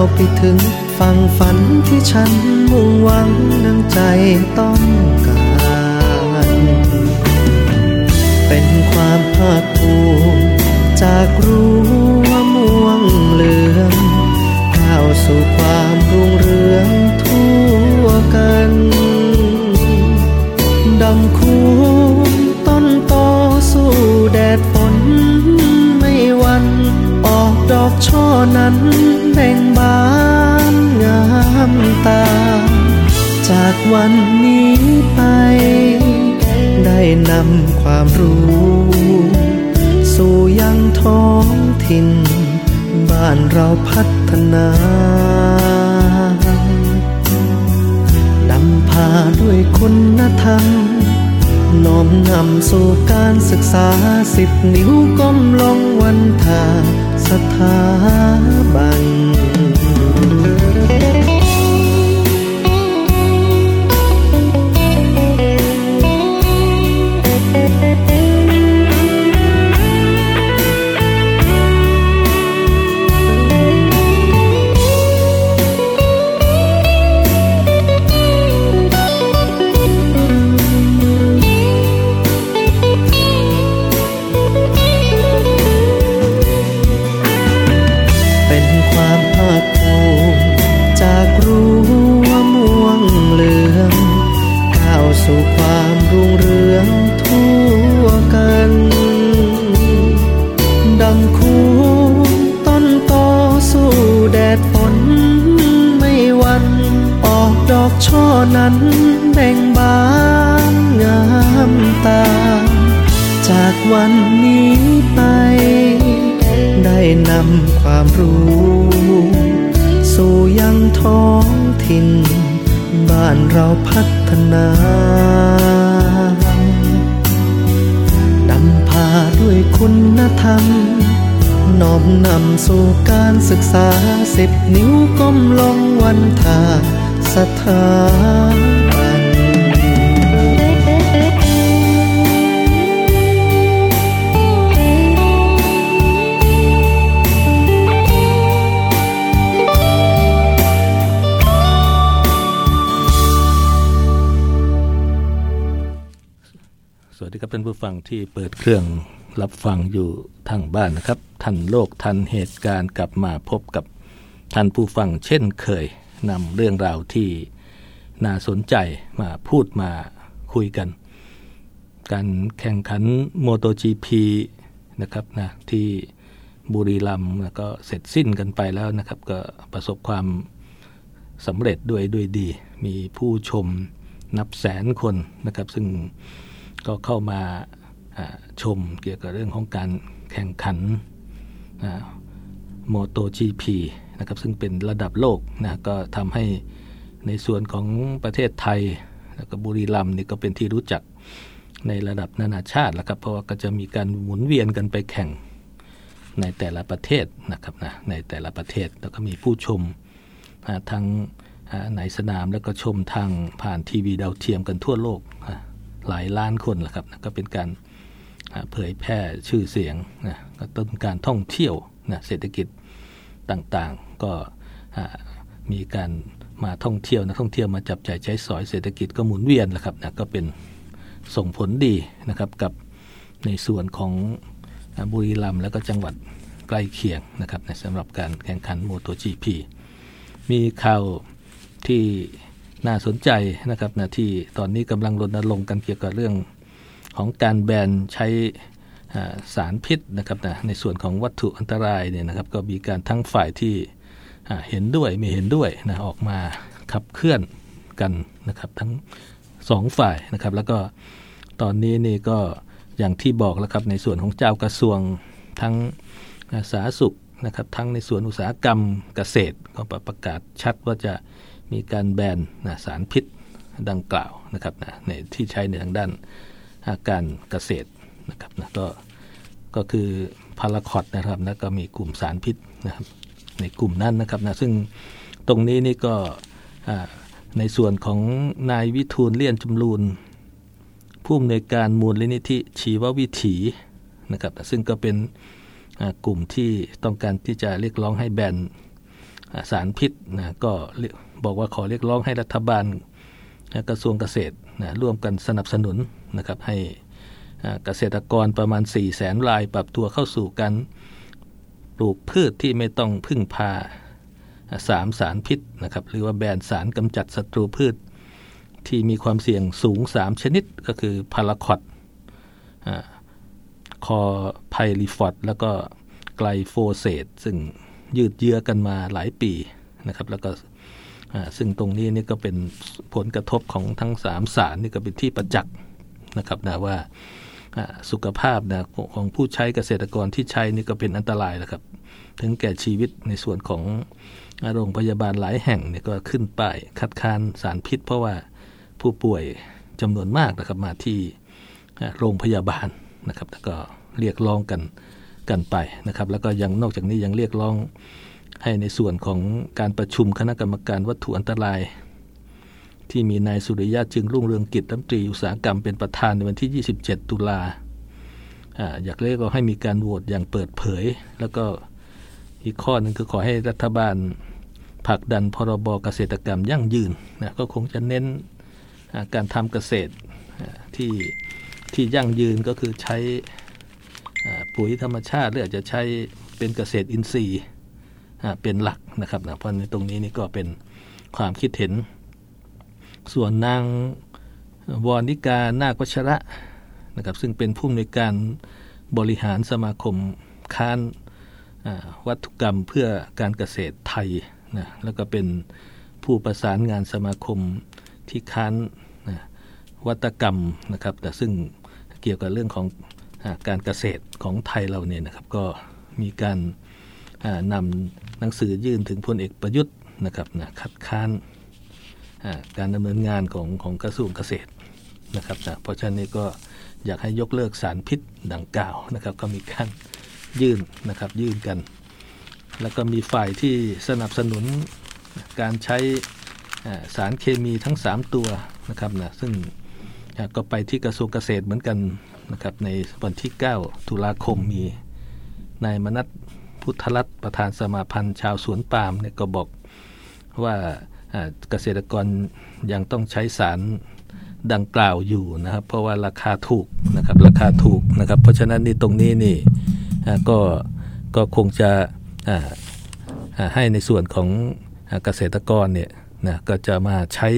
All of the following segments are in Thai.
าวไปถึงฝั่งฝันที่ฉันมุ่งหวังดังใจต้องการ เป็นความภาคภูมิจากรั้ว่าม่วงเหลืองก้าวสู่ความรุ่งเรืองทั่วกันดำคูต้นโตสู้แดด ดอกช่อนั้นแบ่งบานงามตา จากวันนี้ไป ได้นำความรู้ สู่ยังท้องถิ่น บ้านเราพัฒนานำพาด้วยคุณธรรมน้อมนำสู่การศึกษาสิบนิ้วก้มลงวันทา สถาบัน คูต้นโตสู้แดดฝนไม่วัน ออกดอกช่อนั้นแบ่งบานงามตา จากวันนี้ไป ได้นำความรู้ สู่ยังท้องถิ่น บ้านเราพัฒนา ด้วยคุณธรรมน้อมนำสู่การศึกษาสิบนิ้วก้มลงวันทาสถาบันสวัสดีครับท่านผู้ฟังที่เปิดเครื่อง รับฟังอยู่ทางบ้านนะครับ ทันโลกทันเหตุการณ์กลับมาพบกับท่านผู้ฟังเช่นเคยนำเรื่องราวที่น่าสนใจมาพูดมาคุยกัน การแข่งขันโมโต GP นะครับนะที่บุรีรัมย์ก็เสร็จสิ้นกันไปแล้วนะครับ ก็ประสบความสำเร็จด้วยด้วยดี มีผู้ชมนับแสนคนนะครับ ซึ่งก็เข้ามาอ่า ชมเกี่ยวกับเรื่องของการแข่งขันโมโต GP นะครับซึ่งเป็นระดับโลกนะก็ทำให้ในส่วนของประเทศไทย แล้วก็บุรีรัมย์นี่ก็เป็นที่รู้จักในระดับนานาชาติแล้วครับเพราะว่าก็จะมีการหมุนเวียนกันไปแข่งในแต่ละประเทศนะครับนะในแต่ละประเทศแล้วก็มีผู้ชมอ่าทั้งอ่าในสนามแล้วก็ชมทางผ่านทีวีดาวเทียมกันทั่วโลกหลายล้านคนแหละครับนะก็เป็นการ เผยแพร่ชื่อเสียงนะก็ต้นการท่องเที่ยวนะเศรษฐกิจต่างๆ ก็มีการมาท่องเที่ยวนักท่องเที่ยวมาจับจ่ายใช้สอยเศรษฐกิจก็หมุนเวียนแหละครับนะก็เป็นส่งผลดีนะครับกับในส่วนของบุรีรัมย์แล้วก็จังหวัดใกล้เคียงนะครับในสำหรับการแข่งขันโมโต GP มีข่าวที่น่าสนใจนะครับนะที่ตอนนี้กำลังรณรงค์กันเกี่ยวกับเรื่อง ของการแบนใช้สารพิษนะครับนะในส่วนของวัตถุอันตรายเนี่ยนะครับ ก็มีการทั้งฝ่ายที่เห็นด้วยไม่เห็นด้วยนะออกมาขับเคลื่อนกันนะครับทั้งสองฝ่ายนะครับ แล้วก็ตอนนี้นี่ก็อย่างที่บอกแล้วครับในส่วนของเจ้ากระทรวงทั้งสาธารณสุขนะครับ ทั้งในส่วนอุตสาหกรรมเกษตรก็ประกาศชัดว่าจะมีการแบนนะสารพิษดังกล่าวนะครับนะในที่ใช้ในทางด้าน การเกษตรนะครับนะก็ก็คือพาราคอตนะครับนะก็มีกลุ่มสารพิษนะครับในกลุ่มนั้นนะครับนะซึ่งตรงนี้นี่ก็ในส่วนของนายวิทูลเลี่ยนจำรูนผู้อำนวยการมูลนิธิชีววิถีนะครับซึ่งก็เป็นกลุ่มที่ต้องการที่จะเรียกร้องให้แบนสารพิษนะก็บอกว่าขอเรียกร้องให้รัฐบาล กระทรวงเกษตรนะร่วมกันสนับสนุนนะครับให้เกษตรกรประมาณ 4 0 0แสนรายปรับตัวเข้าสู่การปลูกพืชที่ไม่ต้องพึ่งพาสามสารพิษนะครับหรือว่าแบนสารกำจัดศัตรูพืช ที่มีความเสี่ยงสูง 3 ชนิดก็คือพาราควอตคลอร์ไพริฟอสแล้วก็ไกลโฟเซตซึ่งยืดเยื้อกันมาหลายปีนะครับแล้วก็ ซึ่งตรงนี้นี่ก็เป็นผลกระทบของทั้งสามสารนี่ก็เป็นที่ประจักษ์นะครับนะว่าสุขภาพนะของผู้ใช้เกษตรกรที่ใช้นี่ก็เป็นอันตรายแล้วครับ ถึงแก่ชีวิตในส่วนของโรงพยาบาลหลายแห่งเนี่ยก็ขึ้นป้ายคัดค้านสารพิษ เพราะว่าผู้ป่วยจำนวนมากนะครับมาที่โรงพยาบาลนะครับแล้วก็เรียกร้องกันกันไปนะครับ แล้วก็ยังนอกจากนี้ยังเรียกร้อง ให้ในส่วนของการประชุมคณะกรรมการวัตถุอันตราย ที่มีนายสุริยะจึงรุ่งเรืองกิจรัฐมนตรีอุตสาหกรรมเป็นประธานในวันที่ 27 ตุลาอยากเรียกว่าให้มีการโหวตอย่างเปิดเผย แล้วก็อีกข้อหนึ่งคือขอให้รัฐบาลผลักดันพรบเกษตรกรรมยั่งยืนนะก็คงจะเน้นการทำเกษตรที่ที่ยั่งยืนก็คือใช้ปุ๋ยธรรมชาติหรืออาจจะใช้เป็นเกษตรอินทรีย์ เป็นหลักนะครับนะเพราะในตรงนี้นี่ก็เป็นความคิดเห็น ส่วนนางวรนิกานาควัชระนะครับซึ่งเป็นผู้อำนวยการบริหารสมาคมค้านวัตถุกรรมเพื่อการเกษตรไทยนะแล้วก็เป็นผู้ประสานงานสมาคมที่ค้านนะวัตกรรมนะครับ แต่ซึ่งเกี่ยวกับเรื่องของอการเกษตรของไทยเราเนี่ยนะครับ ก็มีการ นำหนังสือยื่นถึงพลเอกประยุทธ์นะครับนะคัดค้านการดำเนินงานของของกระทรวงเกษตรนะครับนะเพราะฉะนั้นก็อยากให้ยกเลิกสารพิษดังกล่าวนะครับ ก็มีการยื่นนะครับยื่นกัน แล้วก็มีฝ่ายที่สนับสนุนการใช้สารเคมีทั้ง 3 ตัวนะครับนะซึ่งก็ไปที่กระทรวงเกษตรเหมือนกันนะครับในวันที่ 9 ตุลาคมมีนายมนัท พุทธรัตน์ประธานสมาพันธ์ชาวสวนปาล์มเนี่ยก็บอกว่าเกษตรกรยังต้องใช้สารดังกล่าวอยู่นะครับ เพราะว่าราคาถูกนะครับราคาถูกนะครับ เพราะฉะนั้นนี่ตรงนี้นี่ก็ก็คงจะให้ในส่วนของเกษตรกรเนี่ยนะก็จะมาใช้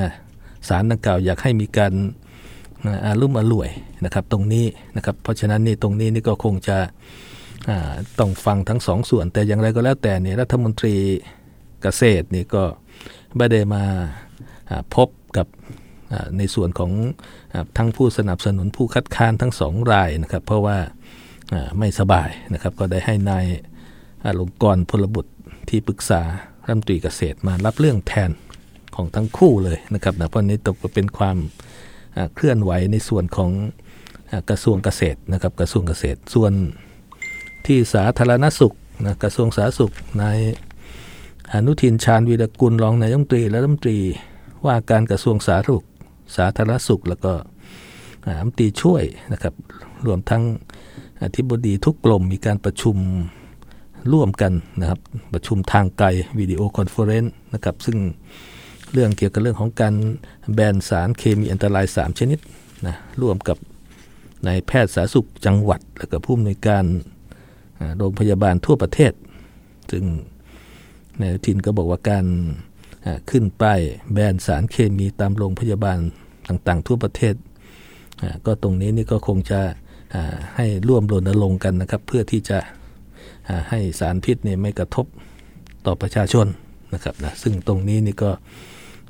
นะสารดังกล่าวอยากให้มีการอารุ่มอร่วยนะครับตรงนี้นะครับ เพราะฉะนั้นนี่ตรงนี้นี่ก็คงจะ ต้องฟังทั้งสองส่วน แต่อย่างไรก็แล้วแต่เนี่ยรัฐมนตรีเกษตรนี่ก็ไม่ได้มาพบกับในส่วนของทั้งผู้สนับสนุนผู้คัดค้านทั้งสองรายนะครับ เพราะว่าไม่สบายนะครับ ก็ได้ให้นายอลงกรพลบุตรที่ปรึกษารัฐมนตรีเกษตรมารับเรื่องแทนของทั้งคู่เลยนะครับนะเพราะนี้ตกเป็นความเคลื่อนไหวในส่วนของกระทรวงเกษตรนะครับ กระทรวงเกษตรส่วน ที่สาธารณสุขนะกระทรวงสาธารณสุขนายอนุทินชาญวีรกุลรองนายรัฐมนตรีและรัฐมนตรีว่าการกระทรวงสาธารณสุขสาธารณสุข แล้วก็รัฐมนตรีช่วยนะครับรวมทั้งอธิบดีทุกกลมมีการประชุมร่วมกันนะครับประชุมทางไกล video conference นะครับซึ่งเรื่องเกี่ยวกับเรื่องของการแบนสารเคมีอันตราย 3 ชนิดนะร่วมกับนายแพทย์สาธารณสุขจังหวัด และก็ผู้อำนวยการ โรงพยาบาลทั่วประเทศ ซึ่งนายอนุทินก็บอกว่าการขึ้นป้ายแบนสารเคมีตามโรงพยาบาลต่างๆ ทั่วประเทศ ก็ตรงนี้นี่ก็คงจะให้ร่วมรณรงค์กันนะครับ เพื่อที่จะให้สารพิษเนี่ยไม่กระทบต่อประชาชนนะครับนะซึ่งตรงนี้นี่ก็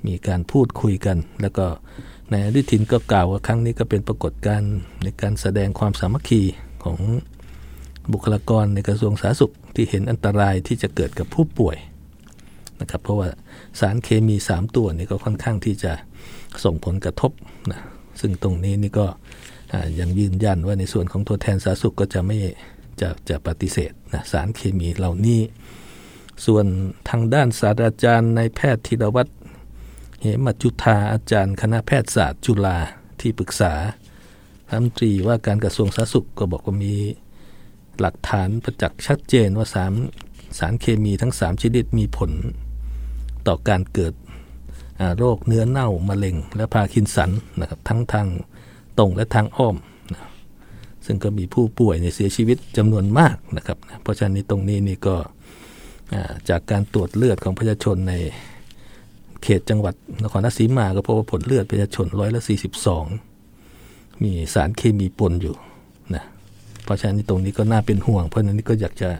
มีการพูดคุยกัน แล้วก็นายอนุทินก็กล่าวว่าครั้งนี้ก็เป็นปรากฏการณ์ในการแสดงความสามัคคีของ บุคลากรในกระทรวงสาธารณสุขที่เห็นอันตรายที่จะเกิดกับผู้ป่วยนะครับเพราะว่าสารเคมี 3 ตัวนี่ก็ค่อนข้างที่จะส่งผลกระทบนะซึ่งตรงนี้นี่ก็ยังยืนยันว่าในส่วนของตัวแทนสาธารณสุขก็จะไม่จะจะปฏิเสธนะสารเคมีเหล่านี้ ส่วนทางด้านศาสตราจารย์ในแพทย์ธีรวัตรเหมจุธาอาจารย์คณะแพทยศาสตร์จุฬาที่ปรึกษารัฐมนตรีว่าการกระทรวงสาธารณสุขก็บอกว่ามี หลักฐานประจักษ์ชัดเจนว่าสารสารเคมีทั้ง 3 ชนิดมีผลต่อการเกิดโรคเนื้อเน่ามะเร็ง และพาคินสันนะครับทั้งทางตรงและทางอ้อมนะซึ่งก็มีผู้ป่วยในเสียชีวิตจำนวนมากนะครับนะเพราะฉะนั้นตรงนี้นี่ก็จากการตรวจเลือดของประชาชนในเขตจังหวัดนครราชสีมาก็พบว่าผลเลือดประชาชนร้อยละ42 มีสารเคมีปนอยู่ เพราะฉะนั้นตรงนี้ก็น่าเป็นห่วง เพราะฉะนั้นก็อยากจะ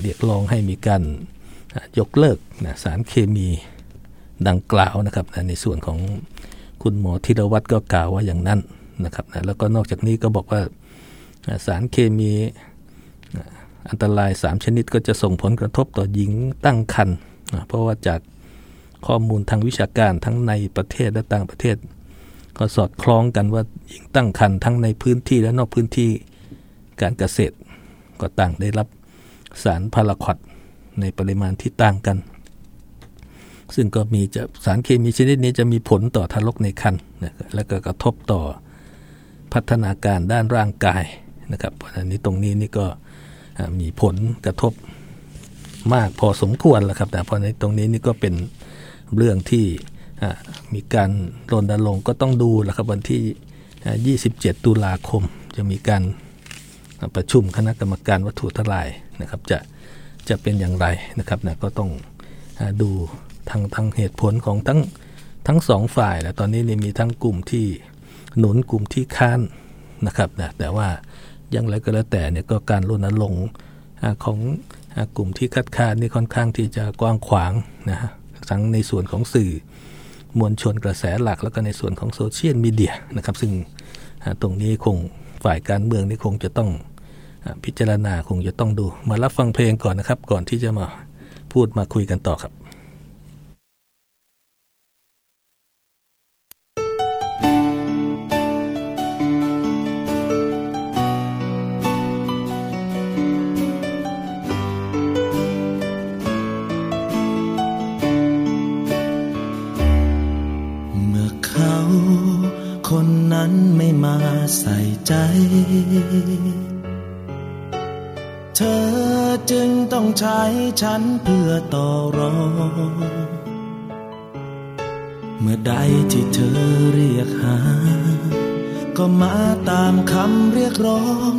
เรียกร้องให้มีการยกเลิกนะสารเคมีดังกล่าวนะครับในส่วนของคุณหมอธีรวัตรก็กล่าวว่าอย่างนั้นนะครับนะแล้วก็นอกจากนี้ก็บอกว่าสารเคมีอันตราย 3 ชนิดก็จะส่งผลกระทบต่อหญิงตั้งครรภ์เพราะว่าจากข้อมูลทางวิชาการทั้งในประเทศและต่างประเทศ ก็สอดคล้องกันว่าหญิงตั้งครรภ์ทั้งในพื้นที่และนอกพื้นที่ การเกษตรก็ต่างได้รับสารพาราควดในปริมาณที่ต่างกัน ซึ่งก็มีจะสารเคมีชนิดนี้จะมีผลต่อทารกในครรภ์และก็กระทบต่อพัฒนาการด้านร่างกายนะครับอันนี้ตรงนี้นี่ก็มีผลกระทบมากพอสมควรแล้วครับแต่พอในตรงนี้นี่ก็เป็นเรื่องที่มีการรณรงค์ก็ต้องดูแล้วครับวันที่ 27 ตุลาคมจะมีการ ประชุมคณะกรรมการวัตถุทลายนะครับจะจะเป็นอย่างไรนะครับนะก็ต้องดูทางทางเหตุผลของทั้งทั้งสองฝ่ายแล้วตอนนี้นี่มีทั้งกลุ่มที่หนุนกลุ่มที่ค้านนะครับนะแต่ว่าอย่างไรก็แล้วแต่เนี่ยก็การรณรงค์ของกลุ่มที่คัดค้านนี่ค่อนข้างที่จะกว้างขวางนะฮะทั้งในส่วนของสื่อมวลชนกระแสหลัก แล้วก็ในส่วนของโซเชียลมีเดียนะครับซึ่งตรงนี้คงฝ่ายการเมืองนี่คงจะต้อง พิจารณาคงจะต้องดู มารับฟังเพลงก่อนนะครับ ก่อนที่จะมาพูดมาคุยกันต่อครับคนนั้นไม่มาใส่ใจ เธอจึงต้องใช้ฉันเพื่อต่อรองเมื่อใดที่เธอเรียกหา ก็มาตามคำเรียกร้อง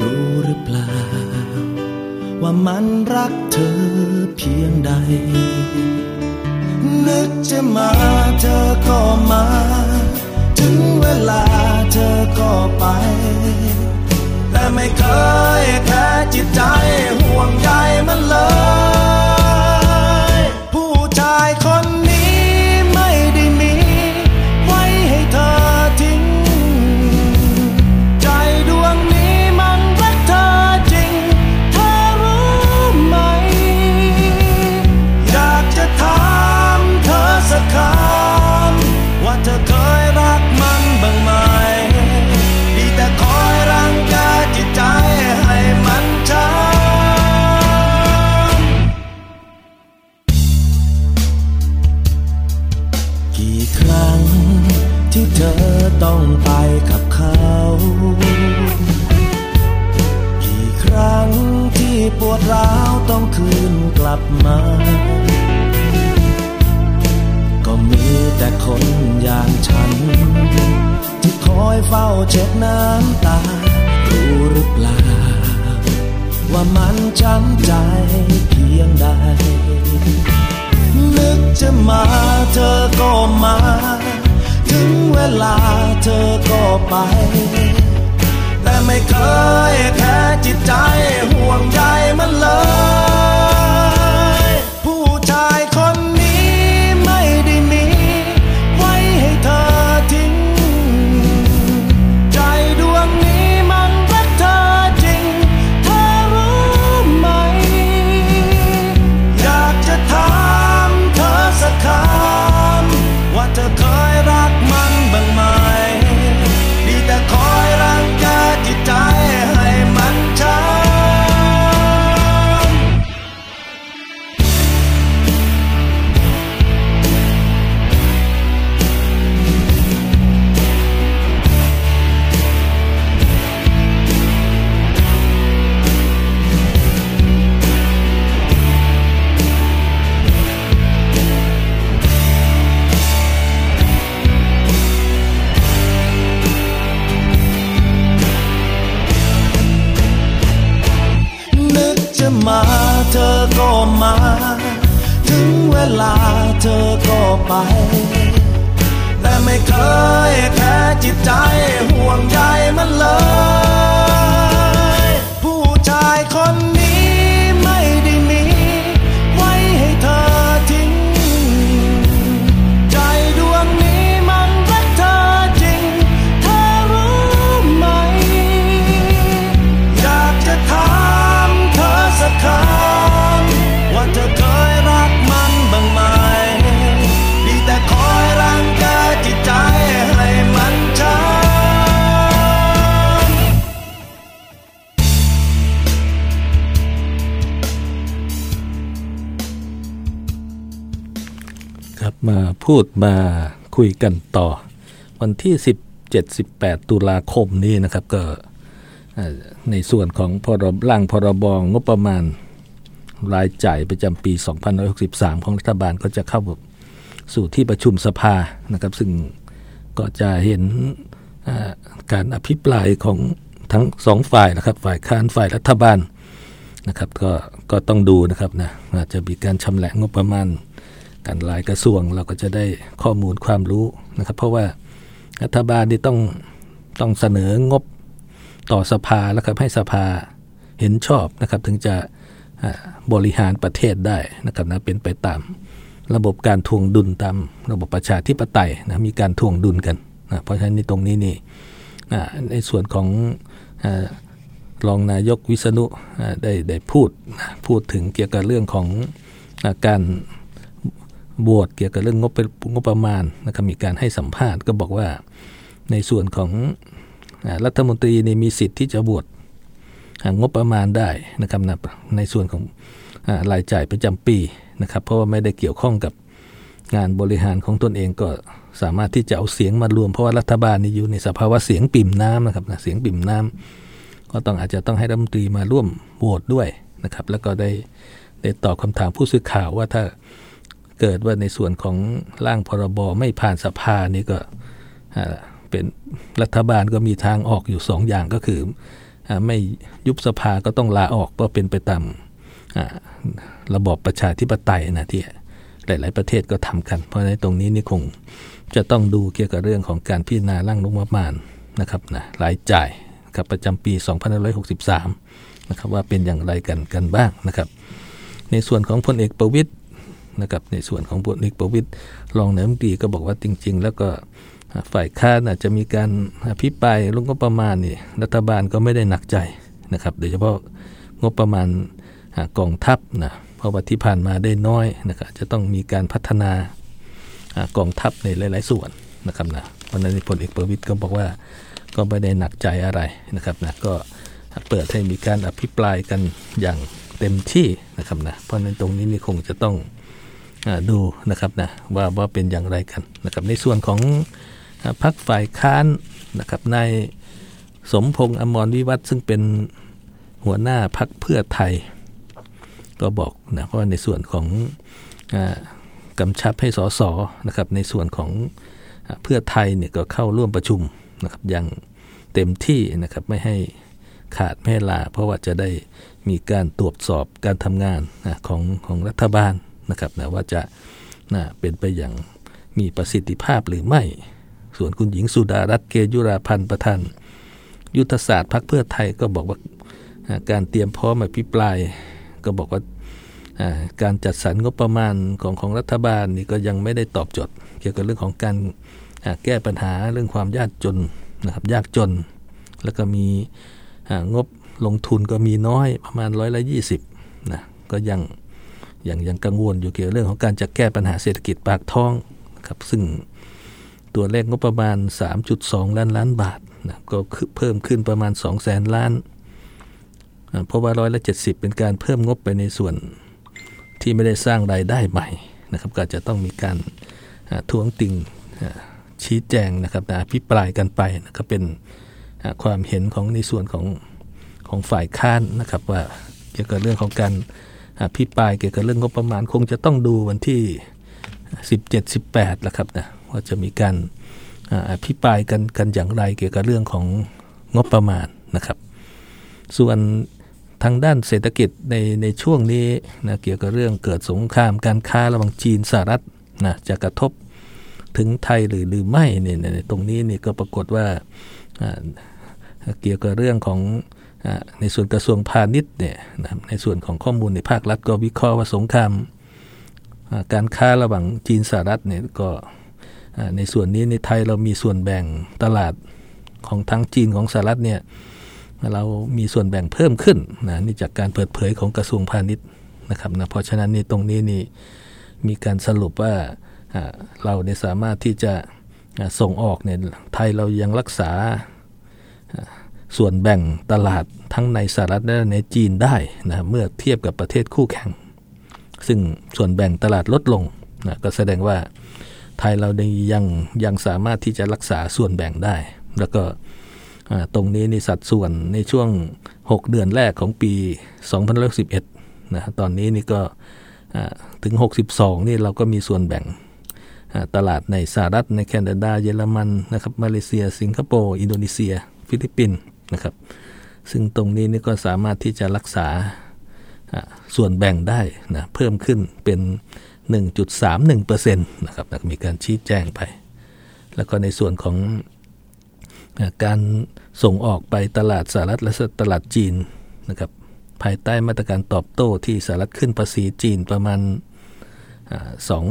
รู้หรือเปล่า ว่ามันรักเธอเพียงใด นึกจะมาเธอก็มา ถึงเวลาเธอก็ไป ไม่เคยแค่จิตใจห่วงใยมันเลย ดร้าวต้องคืนกลับมา ก็มีแต่คนอย่างฉัน ที่คอยเฝ้าเช็ดน้ำตา รู้หรือเปล่า ว่ามันช้ำใจเพียงใด นึกจะมาเธอก็มา ถึงเวลาเธอก็ไป ไม่เคยแค่จิตใจห่วงใยมันเลย พูดมาคุยกันต่อ วันที่ 17 18 ตุลาคมนี้นะครับก็เอ่อในส่วนของพรบร่างพรบงบประมาณรายจ่ายประจำปี 2563 ของรัฐบาลก็จะเข้าสู่ที่ประชุมสภานะครับ ซึ่งก็จะเห็นการอภิปรายของทั้งสองฝ่ายนะครับ ฝ่ายค้านฝ่ายรัฐบาลนะครับ ก็ก็ต้องดูนะครับนะอาจจะมีการชำแหละงบประมาณ การรายกระทรวงเราก็จะได้ข้อมูลความรู้นะครับ เพราะว่ารัฐบาลนี่ต้องต้องเสนองบต่อสภาแล้วครับให้สภาเห็นชอบนะครับ ถึงจะบริหารประเทศได้นะครับนะเป็นไปตามระบบการทวงดุลตามระบบประชาธิปไตยนะมีการทวงดุลกันนะเพราะฉะนั้นในตรงนี้นี่ในส่วนของรองนายกวิษณุได้ได้พูดพูดถึงเกี่ยวกับเรื่องของการ บวชเกี่ยวกับเรื่องงบเป็นงบประมาณนะครับมีการให้สัมภาษณ์ก็บอกว่าในส่วนของอรัฐมนตรีนี่มีสิทธิ์ที่จะบวชงบประมาณได้นะครับในส่วนของรายจ่ายประจำปีนะครับ เพราะว่าไม่ได้เกี่ยวข้องกับงานบริหารของตนเองก็สามารถที่จะเอาเสียงมารวม เพราะว่ารัฐบาลนี่อยู่ในสภาวะเสียงปิ่มน้ำนะครับนะเสียงปิ่มน้ำก็ต้องอาจจะต้องให้รัฐมนตรีมาร่วมโหวตด้วยนะครับ แล้วก็ได้ได้ตอบคำถามผู้สื่อข่าวว่าถ้า เกิดว่าในส่วนของร่างพรบไม่ผ่านสภานี่ก็เป็นรัฐบาลก็มีทางออกอยู่สองอย่างก็คืออไม่ยุบสภาก็ต้องลาออกก็เป็นไปตามระบอบประชาธิปไตยนะที่หลาย ๆ ประเทศก็ทำกัน เพราะในตรงนี้นี่คงจะต้องดูเกี่ยวกับเรื่องของการพิจารณาร่างงบประมาณนะครับนะรายจ่ายครับประจำปี 2563 นะครับว่าเป็นอย่างไรกันกันบ้างนะครับ ในส่วนของพลเอกประวิตย นะครับในส่วนของพลเอกประวิตยรองนายกรัฐมนตรีก็บอกว่าจริง ๆ แล้วก็ฝ่ายค้านอาจจะมีการอภิปรายลงก็ประมาณนี่รัฐบาลก็ไม่ได้หนักใจนะครับโดยเฉพาะงบประมาณกองทัพนะเพราะว่าที่ผ่านมาได้น้อยนะครับจะต้องมีการพัฒนากองทัพในหลาย ๆ ส่วนนะครับนะเพราะนั้นพลเอกประวิตยก็บอกว่าก็ไม่ได้หนักใจอะไรนะครับนะก็เปิดให้มีการอภิปรายกันอย่างเต็มที่นะครับนะเพราะฉะนั้นตรงนี้นี่คงจะต้อง ดูนะครับนะว่าว่าเป็นอย่างไรกันนะครับในส่วนของพรรคฝ่ายค้านนะครับนายสมพงษ์อมรวิวัฒน์ซึ่งเป็นหัวหน้าพรรคเพื่อไทย ก็บอกนะว่าในส่วนของอกำชับให้สสนะครับในส่วนของอเพื่อไทยเนี่ยก็เข้าร่วมประชุมนะครับอย่างเต็มที่นะครับไม่ให้ขาดไม่ลา เพราะว่าจะได้มีการตรวจสอบการทำงานนะของของรัฐบาล นะครับนะว่าจะนะเป็นไปอย่างมีประสิทธิภาพหรือไม่ ส่วนคุณหญิงสุดารัตน์เกยุราพันธ์ประธานยุทธศาสตร์พรรคเพื่อไทยก็บอกว่าการเตรียมพร้อมอภิปราย ก็บอกว่าการจัดสรรงบประมาณของของรัฐบาลนี่ก็ยังไม่ได้ตอบโจทย์เกี่ยวกับเรื่องของการแก้ปัญหาเรื่องความยากจนนะครับยากจน แล้วก็มีงบลงทุนก็มีน้อยประมาณร้อยละยี่สิบนะก็ยัง อยังยังกังวลอยู่เกี่ยวกับเรื่องของการจะแก้ปัญหาเศรษฐกิจปากท้องนะครับซึ่งตัวเลขงบประมาณ 3.2 ล้านล้านบาทนะก็เพิ่มขึ้นประมาณ2แสนล้าน เพราะว่าร้อยละ 70 เป็นการเพิ่มงบไปในส่วนที่ไม่ได้สร้างรายได้ใหม่นะครับก็จะต้องมีการทวงติงชี้แจงนะครับนะอภิปรายกันไปนะครับเป็นความเห็นของในส่วนของของฝ่ายค้านนะครับว่าเกี่ยวกับเรื่องของการ อภิปรายเกี่ยวกับเรื่องงบประมาณคงจะต้องดูวันที่ 17 18แล้วครับนะว่าจะมีการอภิปรายกันกันอย่างไรเกี่ยวกับเรื่องของงบประมาณนะครับ ส่วนทางด้านเศรษฐกิจในในช่วงนี้นะเกี่ยวกับเรื่องเกิดสงครามการค้าระหว่างจีนสหรัฐนะจะกระทบถึงไทยหรือหรือไม่เนี่ยตรงนี้นี่ก็ปรากฏว่าเกี่ยวกับเรื่องของ ในส่วนกระทรวงพาณิชย์เนี่ยในส่วนของข้อมูลในภาครัฐก็วิเคราะห์ว่าสงครามการค้าระหว่างจีนสหรัฐเนี่ยก็ในส่วนนี้ในไทยเรามีส่วนแบ่งตลาดของทั้งจีนของสหรัฐเนี่ยเรามีส่วนแบ่งเพิ่มขึ้นนะนี่จากการเปิดเผยของกระทรวงพาณิชย์นะครับนะเพราะฉะนั้นนี่ตรงนี้นี่มีการสรุปว่าเราเนี่ยสามารถที่จะส่งออกเนี่ยไทยเรายังรักษา ส่วนแบ่งตลาดทั้งในสหรัฐและในจีนได้นะเมื่อเทียบกับประเทศคู่แข่ง ซึ่งส่วนแบ่งตลาดลดลงนะก็แสดงว่าไทยเรายังยังสามารถที่จะรักษาส่วนแบ่งได้ แล้วก็ตรงนี้ในสัดส่วนในช่วง 6 เดือนแรกของปี 2011นะตอนนี้นี่ก็ถึง 62 นี่เราก็มีส่วนแบ่งตลาดในสหรัฐในแคนาดาเยอรมันนะครับมาเลเซีย สิงคโปร์ อินโดนีเซีย ฟิลิปปินส์ นะครับ ซึ่งตรงนี้นี่ก็สามารถที่จะรักษาส่วนแบ่งได้นะเพิ่มขึ้นเป็น 1.31%นะครับมีการชี้แจงไป แล้วก็ในส่วนของการส่งออกไปตลาดสหรัฐและตลาดจีนนะครับภายใต้มาตรการตอบโต้ที่สหรัฐขึ้นภาษีจีนประมาณสอง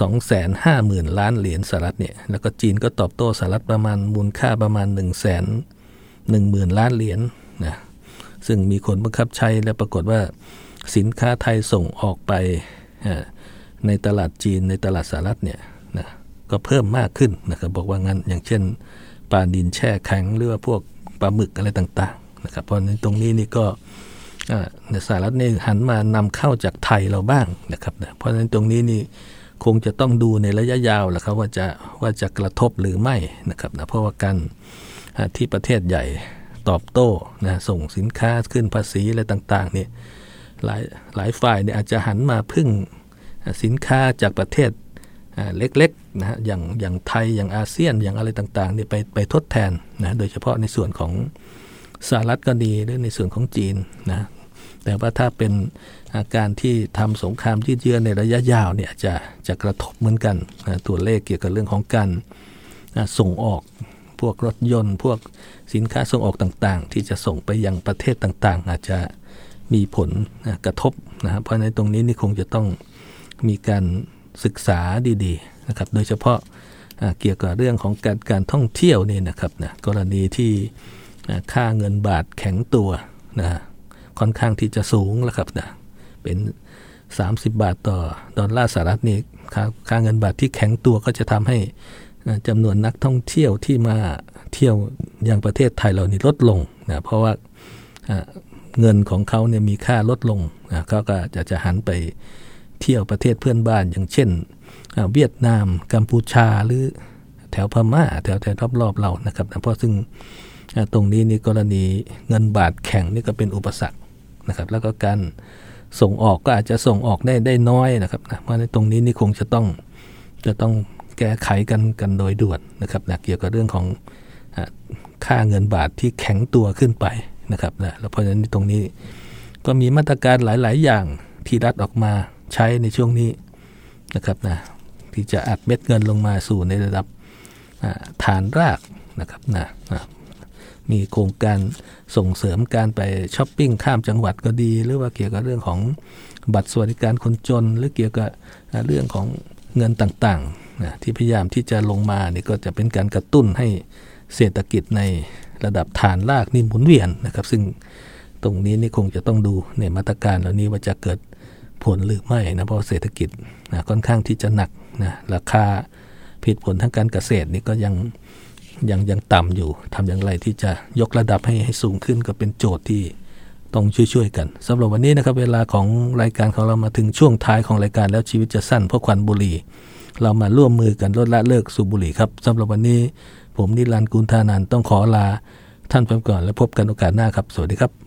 สองแสนห้าหมื่นล้านเหรียญสหรัฐเนี่ยแล้วก็จีนก็ตอบโต้สหรัฐประมาณมูลค่าประมาณหนึ่งแสน หนึ่งหมื่นล้านเหรียญนะซึ่งมีคนบังคับใช้และปรากฏว่าสินค้าไทยส่งออกไปในตลาดจีนในตลาดสหรัฐเนี่ยนะก็เพิ่มมากขึ้นนะครับบอกว่างั้นอย่างเช่นปลาดินแช่แข็งหรือว่าพวกปลาหมึกอะไรต่างๆนะครับเพราะในตรงนี้นี่ก็ในสหรัฐนี่หันมานำเข้าจากไทยเราบ้างนะครับเพราะฉะนั้นตรงนี้นี่คงจะต้องดูในระยะยาวแหละครับว่าจะว่าจะกระทบหรือไม่นะครับนะเพราะว่าการ ที่ประเทศใหญ่ตอบโต้นะส่งสินค้าขึ้นภาษีอะไรต่างๆนี่หลายหลายฝ่ายเนี่ยอาจจะหันมาพึ่งสินค้าจากประเทศเล็กๆนะอย่างอย่างไทยอย่างอาเซียนอย่างอะไรต่างๆนี่ไปไปทดแทนนะโดยเฉพาะในส่วนของสหรัฐก็ดีหรือในส่วนของจีนนะแต่ว่าถ้าเป็นอาการที่ทำสงครามยืดเยื้อในระยะยาวเนี่ยจะจะกระทบเหมือนกันนะตัวเลขเกี่ยวกับเรื่องของการส่งออก พวกรถยนต์ พวกสินค้าส่งออกต่างๆ ที่จะส่งไปยังประเทศต่างๆ อาจจะมีผลนะกระทบนะครับเพราะในตรงนี้นี่คงจะต้องมีการศึกษาดีๆนะครับโดยเฉพาะเกี่ยวกับเรื่องของการการท่องเที่ยวนี่นะครับนะกรณีที่ค่าเงินบาทแข็งตัวนะค่อนข้างที่จะสูงแล้วครับนะเป็น 30 บาทต่อดอลลาร์สหรัฐนี่ค่าค่าเงินบาทที่แข็งตัวก็จะทำให้ จำนวนนักท่องเที่ยวที่มาเที่ยวยังประเทศไทยเรานี่ลดลงนะเพราะว่าเงินของเขาเนี่ยมีค่าลดลงนะเขาก็จะจะหันไปเที่ยวประเทศเพื่อนบ้านอย่างเช่นเวียดนาม กัมพูชาหรือแถวพม่าแถวแถวรอบๆเรานะครับเพราะซึ่งตรงนี้นี่กรณีเงินบาทแข็งนี่ก็เป็นอุปสรรคนะครับ แล้วก็การส่งออกก็อาจจะส่งออกได้ได้น้อยนะครับนะเพราะในตรงนี้นี่คงจะต้องจะต้อง แก้ไขกันกันโดยด่วนนะครับนะเกี่ยวกับเรื่องของค่าเงินบาทที่แข็งตัวขึ้นไปนะครับนะแล้วเพราะฉะนั้นตรงนี้ก็มีมาตรการหลาย ๆ อย่างที่รัฐออกมาใช้ในช่วงนี้นะครับนะที่จะอัดเม็ดเงินลงมาสู่ในระดับฐานรากนะครับนะมีโครงการส่งเสริมการไปช้อปปิ้งข้ามจังหวัดก็ดี หรือว่าเกี่ยวกับเรื่องของบัตรสวัสดิการคนจน หรือเกี่ยวกับเรื่องของเงินต่าง ที่พยายามที่จะลงมาเนี่ยก็จะเป็นการกระตุ้นให้เศรษฐกิจในระดับฐานรากนี่หมุนเวียนนะครับ ซึ่งตรงนี้นี่คงจะต้องดูในมาตรการเหล่านี้ว่าจะเกิดผลหรือไม่นะเพราะเศรษฐกิจนะค่อนข้างที่จะหนักนะราคาผิดผลทางการเกษตรนี่ก็ยังยังยังต่ำอยู่ทำอย่างไรที่จะยกระดับให้ให้สูงขึ้นก็เป็นโจทย์ที่ต้องช่วยๆกันสำหรับวันนี้นะครับ เวลาของรายการของเรามาถึงช่วงท้ายของรายการแล้วชีวิตจะสั้นเพราะควันบุหรี่ เรามาร่วมมือกันลดละเลิกสูบบุหรี่ครับสำหรับวันนี้ ผมนิรันดร์กุลธานันต้องขอลาท่านไปก่อนและพบกันโอกาสหน้าครับ สวัสดีครับ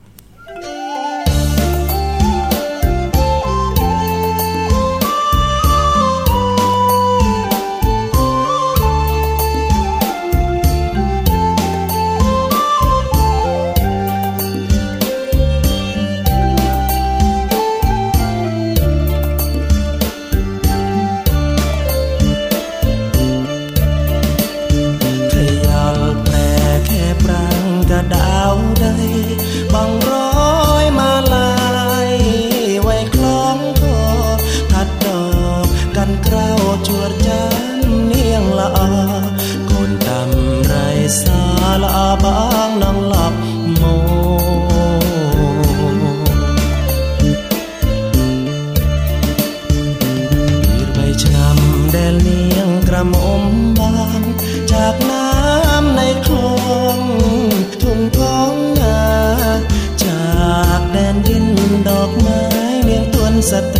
អាបងនងលាប់មកពីឆ្នាំដែលនាងក្រមុំបានจากน้ำในคลองทุ่งท้องนาจากแดนดินดอกไม้เลี้ยงตวนสัต